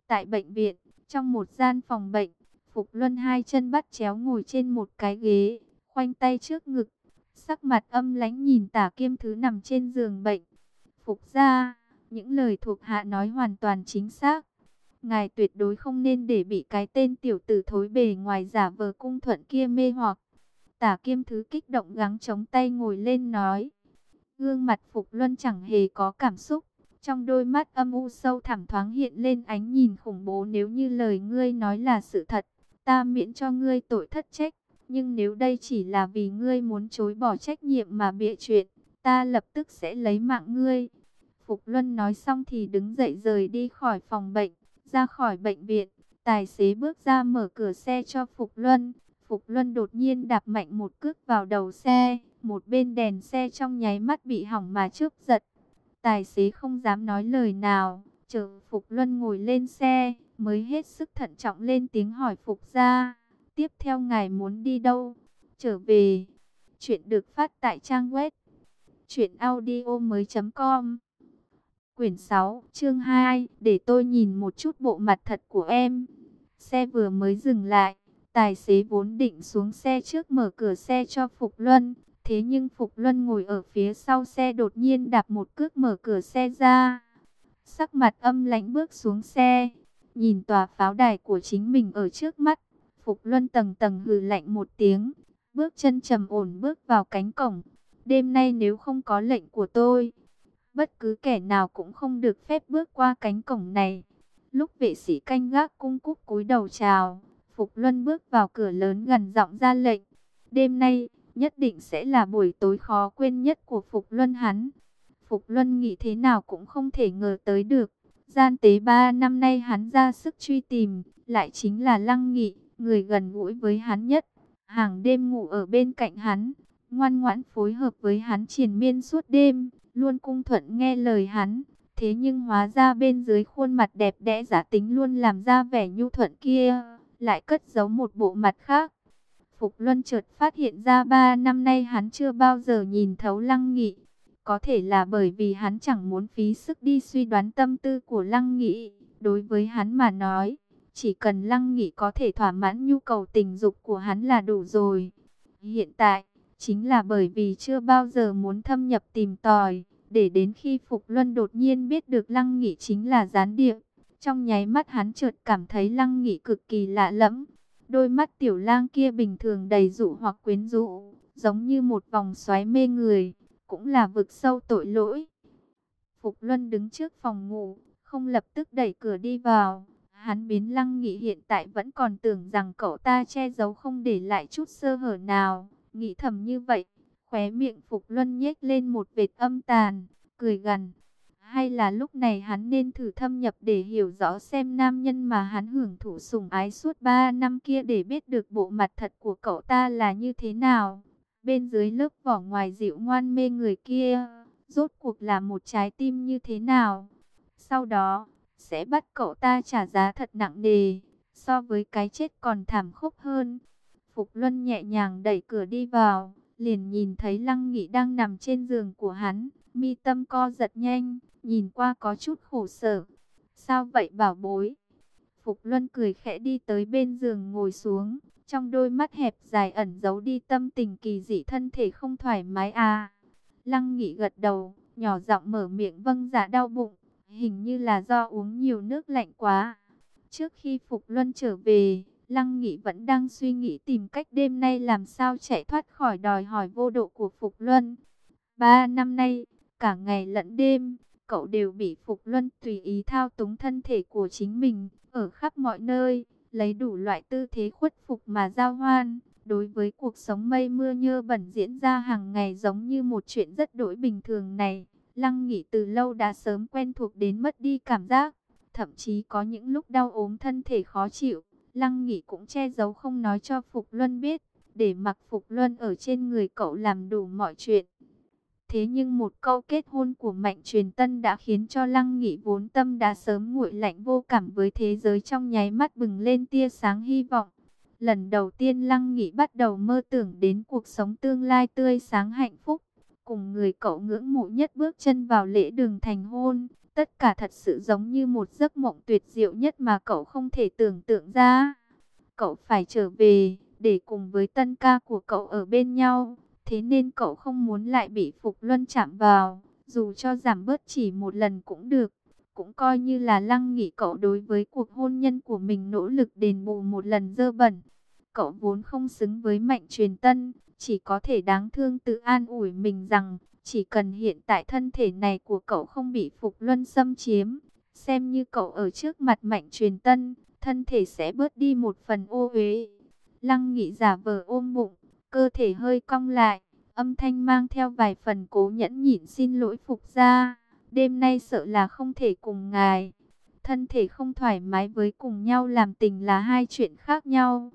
Tại bệnh viện, trong một gian phòng bệnh, Phục Luân hai chân bắt chéo ngồi trên một cái ghế, khoanh tay trước ngực, sắc mặt âm lãnh nhìn tả kiêm thứ nằm trên giường bệnh. Phục ra, những lời thuộc hạ nói hoàn toàn chính xác. Ngài tuyệt đối không nên để bị cái tên tiểu tử thối bề ngoài giả vờ cung thuận kia mê hoặc. Tả kiêm thứ kích động gắng chống tay ngồi lên nói. Gương mặt Phục Luân chẳng hề có cảm xúc. Trong đôi mắt âm u sâu thẳm thoáng hiện lên ánh nhìn khủng bố nếu như lời ngươi nói là sự thật. Ta miễn cho ngươi tội thất trách. Nhưng nếu đây chỉ là vì ngươi muốn chối bỏ trách nhiệm mà bịa chuyện, ta lập tức sẽ lấy mạng ngươi. Phục Luân nói xong thì đứng dậy rời đi khỏi phòng bệnh, ra khỏi bệnh viện. Tài xế bước ra mở cửa xe cho Phục Luân. Phục Luân đột nhiên đạp mạnh một cước vào đầu xe, một bên đèn xe trong nháy mắt bị hỏng mà chớp giật. Tài xế không dám nói lời nào, chờ Phục Luân ngồi lên xe, mới hết sức thận trọng lên tiếng hỏi Phục gia: Tiếp theo ngài muốn đi đâu? Trở về. Chuyện được phát tại trang web truyệnaudiomoi.com. Quyển 6, chương 2, để tôi nhìn một chút bộ mặt thật của em. Xe vừa mới dừng lại, tài xế vốn định xuống xe trước mở cửa xe cho Phục Luân, thế nhưng Phục Luân ngồi ở phía sau xe đột nhiên đạp một cước mở cửa xe ra. Sắc mặt âm lãnh bước xuống xe, nhìn tòa pháo đài của chính mình ở trước mắt, Phục Luân tầng tầng hừ lạnh một tiếng, bước chân trầm ổn bước vào cánh cổng. Đêm nay nếu không có lệnh của tôi, bất cứ kẻ nào cũng không được phép bước qua cánh cổng này. Lúc vệ sĩ canh gác cung cúc cúi đầu chào, Phục Luân bước vào cửa lớn gần giọng ra lệnh. Đêm nay, nhất định sẽ là buổi tối khó quên nhất của Phục Luân hắn. Phục Luân nghĩ thế nào cũng không thể ngờ tới được. Gian tế ba năm nay hắn ra sức truy tìm, lại chính là Lăng Nghị người gần gũi với hắn nhất, hàng đêm ngủ ở bên cạnh hắn, ngoan ngoãn phối hợp với hắn triền miên suốt đêm, luôn cung thuận nghe lời hắn. Thế nhưng hóa ra bên dưới khuôn mặt đẹp đẽ giả tính luôn làm ra vẻ nhu thuận kia, lại cất giấu một bộ mặt khác. Phục Luân chợt phát hiện ra ba năm nay hắn chưa bao giờ nhìn thấu Lăng Nghị. Có thể là bởi vì hắn chẳng muốn phí sức đi suy đoán tâm tư của Lăng Nghị. Đối với hắn mà nói, chỉ cần Lăng Nghị có thể thỏa mãn nhu cầu tình dục của hắn là đủ rồi. Hiện tại, chính là bởi vì chưa bao giờ muốn thâm nhập tìm tòi, để đến khi Phục Luân đột nhiên biết được Lăng Nghị chính là gián điệp. Trong nháy mắt hắn chợt cảm thấy Lăng Nghị cực kỳ lạ lẫm. Đôi mắt tiểu lang kia bình thường đầy dụ hoặc quyến rũ, giống như một vòng xoáy mê người, cũng là vực sâu tội lỗi. Phục Luân đứng trước phòng ngủ, không lập tức đẩy cửa đi vào Hắn biến lăng nghị hiện tại vẫn còn tưởng rằng cậu ta che giấu không để lại chút sơ hở nào. Nghĩ thầm như vậy, khóe miệng Phục Luân nhếch lên một vệt âm tàn, cười gần. Hay là lúc này hắn nên thử thâm nhập để hiểu rõ xem nam nhân mà hắn hưởng thụ sủng ái suốt 3 năm kia để biết được bộ mặt thật của cậu ta là như thế nào. Bên dưới lớp vỏ ngoài dịu ngoan mê người kia, rốt cuộc là một trái tim như thế nào. Sau đó, sẽ bắt cậu ta trả giá thật nặng nề, so với cái chết còn thảm khốc hơn. Phục Luân nhẹ nhàng đẩy cửa đi vào, liền nhìn thấy Lăng Nghị đang nằm trên giường của hắn, mi tâm co giật nhanh, nhìn qua có chút khổ sở. Sao vậy bảo bối? Phục Luân cười khẽ đi tới bên giường ngồi xuống, trong đôi mắt hẹp dài ẩn giấu đi tâm tình kỳ dị thân thể không thoải mái à. Lăng Nghị gật đầu, nhỏ giọng mở miệng vâng dạ đau bụng. Hình như là do uống nhiều nước lạnh quá. Trước khi Phục Luân trở về, Lăng Nghị vẫn đang suy nghĩ tìm cách đêm nay làm sao chạy thoát khỏi đòi hỏi vô độ của Phục Luân. Ba năm nay, cả ngày lẫn đêm, cậu đều bị Phục Luân tùy ý thao túng thân thể của chính mình, ở khắp mọi nơi, lấy đủ loại tư thế khuất phục mà giao hoan. Đối với cuộc sống mây mưa nhơ bẩn diễn ra hàng ngày giống như một chuyện rất đổi bình thường này, Lăng Nghị từ lâu đã sớm quen thuộc đến mất đi cảm giác. Thậm chí có những lúc đau ốm thân thể khó chịu. Lăng Nghị cũng che giấu không nói cho Phục Luân biết. Để mặc Phục Luân ở trên người cậu làm đủ mọi chuyện. Thế nhưng một câu kết hôn của Mạnh Truyền Tân đã khiến cho Lăng Nghị vốn tâm đã sớm nguội lạnh vô cảm với thế giới trong nháy mắt bừng lên tia sáng hy vọng. Lần đầu tiên Lăng Nghị bắt đầu mơ tưởng đến cuộc sống tương lai tươi sáng hạnh phúc. cùng người cậu ngưỡng mộ nhất bước chân vào lễ đường thành hôn. Tất cả thật sự giống như một giấc mộng tuyệt diệu nhất mà cậu không thể tưởng tượng ra. Cậu phải trở về, để cùng với tân ca của cậu ở bên nhau. Thế nên cậu không muốn lại bị Phục Luân chạm vào, dù cho giảm bớt chỉ một lần cũng được. Cũng coi như là lăng nghỉ cậu đối với cuộc hôn nhân của mình nỗ lực đền bù một lần dơ bẩn. Cậu vốn không xứng với mạnh truyền tân, chỉ có thể đáng thương tự an ủi mình rằng, chỉ cần hiện tại thân thể này của cậu không bị Phục Luân xâm chiếm, xem như cậu ở trước mặt mạnh truyền tân, thân thể sẽ bớt đi một phần ô uế. Lăng nghị giả vờ ôm bụng, cơ thể hơi cong lại, âm thanh mang theo vài phần cố nhẫn nhịn xin lỗi Phục gia. Đêm nay sợ là không thể cùng ngài. Thân thể không thoải mái với cùng nhau làm tình là hai chuyện khác nhau.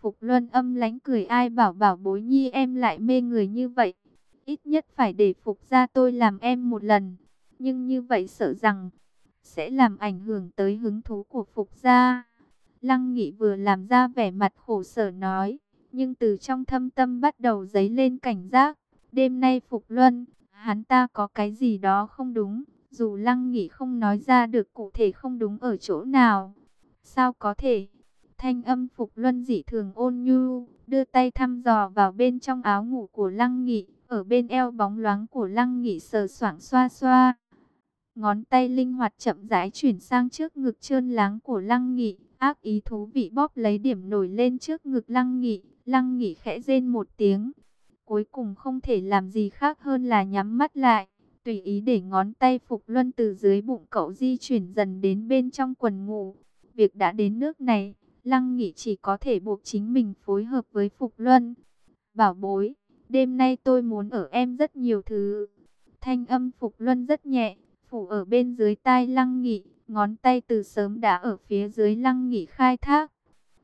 Phục Luân âm lánh cười ai bảo bảo bối nhi em lại mê người như vậy. Ít nhất phải để Phục ra tôi làm em một lần. Nhưng như vậy sợ rằng sẽ làm ảnh hưởng tới hứng thú của Phục gia. Lăng Nghị vừa làm ra vẻ mặt khổ sở nói, nhưng từ trong thâm tâm bắt đầu dấy lên cảnh giác. Đêm nay Phục Luân, hắn ta có cái gì đó không đúng, dù Lăng Nghị không nói ra được cụ thể không đúng ở chỗ nào. Sao có thể? Thanh âm Phục Luân dị thường ôn nhu, đưa tay thăm dò vào bên trong áo ngủ của Lăng Nghị, ở bên eo bóng loáng của Lăng Nghị sờ soạng xoa xoa. Ngón tay linh hoạt chậm rãi chuyển sang trước ngực trơn láng của Lăng Nghị, ác ý thú vị bóp lấy điểm nổi lên trước ngực Lăng Nghị, Lăng Nghị khẽ rên một tiếng. Cuối cùng không thể làm gì khác hơn là nhắm mắt lại, tùy ý để ngón tay Phục Luân từ dưới bụng cậu di chuyển dần đến bên trong quần ngủ. Việc đã đến nước này, Lăng Nghị chỉ có thể buộc chính mình phối hợp với Phục Luân. Bảo bối, đêm nay tôi muốn ở em rất nhiều thứ. Thanh âm Phục Luân rất nhẹ, phủ ở bên dưới tai Lăng Nghị, ngón tay từ sớm đã ở phía dưới Lăng Nghị khai thác.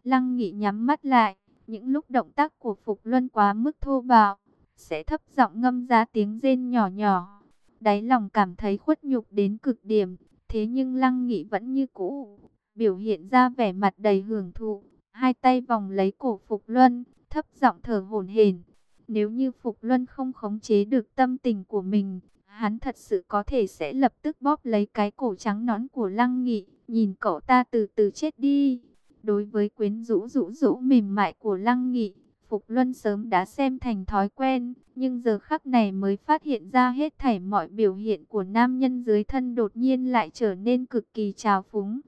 Lăng Nghị nhắm mắt lại, những lúc động tác của Phục Luân quá mức thô bạo, sẽ thấp giọng ngâm ra tiếng rên nhỏ nhỏ. Đáy lòng cảm thấy khuất nhục đến cực điểm, thế nhưng Lăng Nghị vẫn như cũ, biểu hiện ra vẻ mặt đầy hưởng thụ, hai tay vòng lấy cổ Phục Luân, thấp giọng thở hổn hển. Nếu như Phục Luân không khống chế được tâm tình của mình, hắn thật sự có thể sẽ lập tức bóp lấy cái cổ trắng nón của Lăng Nghị, nhìn cậu ta từ từ chết đi. Đối với quyến rũ rũ rũ mềm mại của Lăng Nghị, Phục Luân sớm đã xem thành thói quen, nhưng giờ khắc này mới phát hiện ra hết thảy mọi biểu hiện của nam nhân dưới thân đột nhiên lại trở nên cực kỳ trào phúng.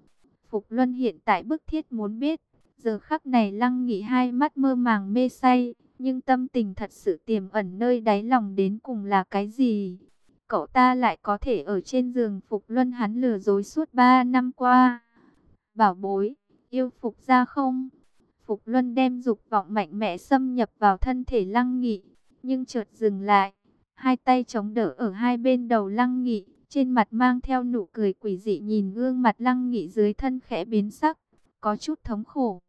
Phục Luân hiện tại bức thiết muốn biết, giờ khắc này Lăng Nghị hai mắt mơ màng mê say, nhưng tâm tình thật sự tiềm ẩn nơi đáy lòng đến cùng là cái gì? Cậu ta lại có thể ở trên giường Phục Luân hắn lừa dối suốt ba năm qua. Bảo bối, yêu Phục ra không? Phục Luân đem dục vọng mạnh mẽ xâm nhập vào thân thể Lăng Nghị, nhưng chợt dừng lại, hai tay chống đỡ ở hai bên đầu Lăng Nghị, trên mặt mang theo nụ cười quỷ dị nhìn gương mặt Lăng Nghị dưới thân khẽ biến sắc, có chút thống khổ.